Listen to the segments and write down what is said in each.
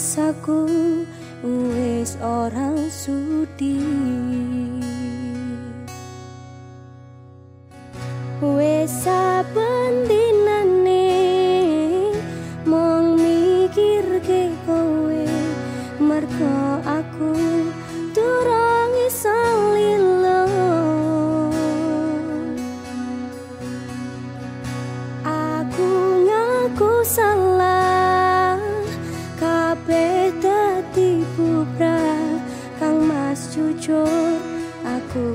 rasaku wis orang sudi. ku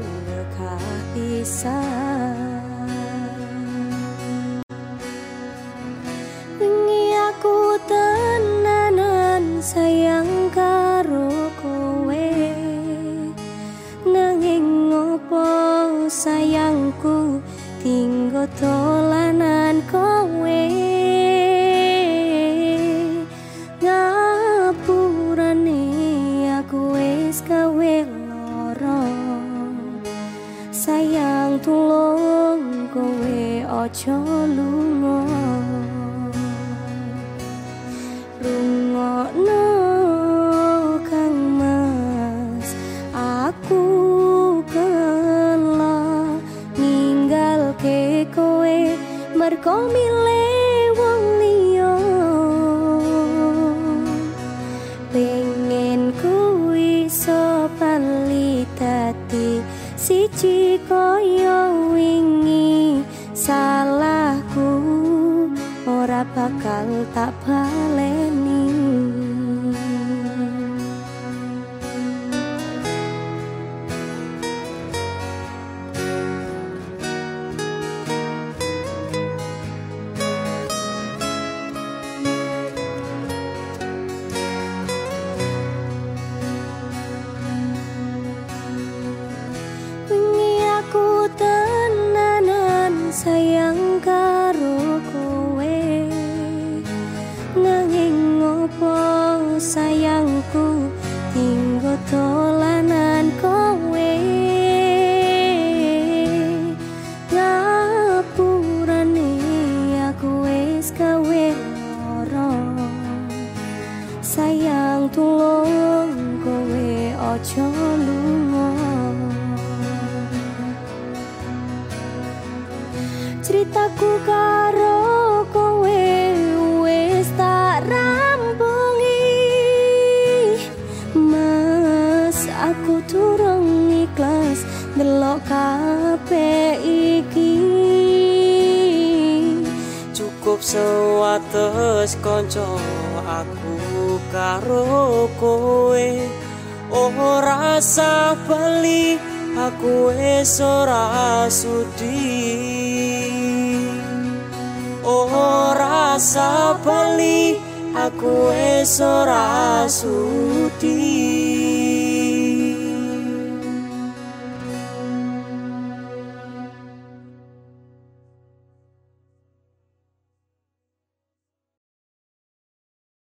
kepisah Ini aku tenanan sayang karo kowe. Nanging ngopo sayangku tinggo tolanan kowe? aja lunga. Rungokno kang mas aku kala ninggalke kowe mergo milih wong liya. Pengen ku iso bali dadi siji kaya wingi. salahku ora bakal tak balas aku tinggo tolanan kowe. Gapurane aku wis gawe ora? Sayang tulung kowe ojo lunga. Ceritaku karo urung ikhlas delok kape iki. Cukup sewates kanca aku karo kowe. Ora sah beli aku wis ora sudi. Ora sah beli aku wis ora sudi.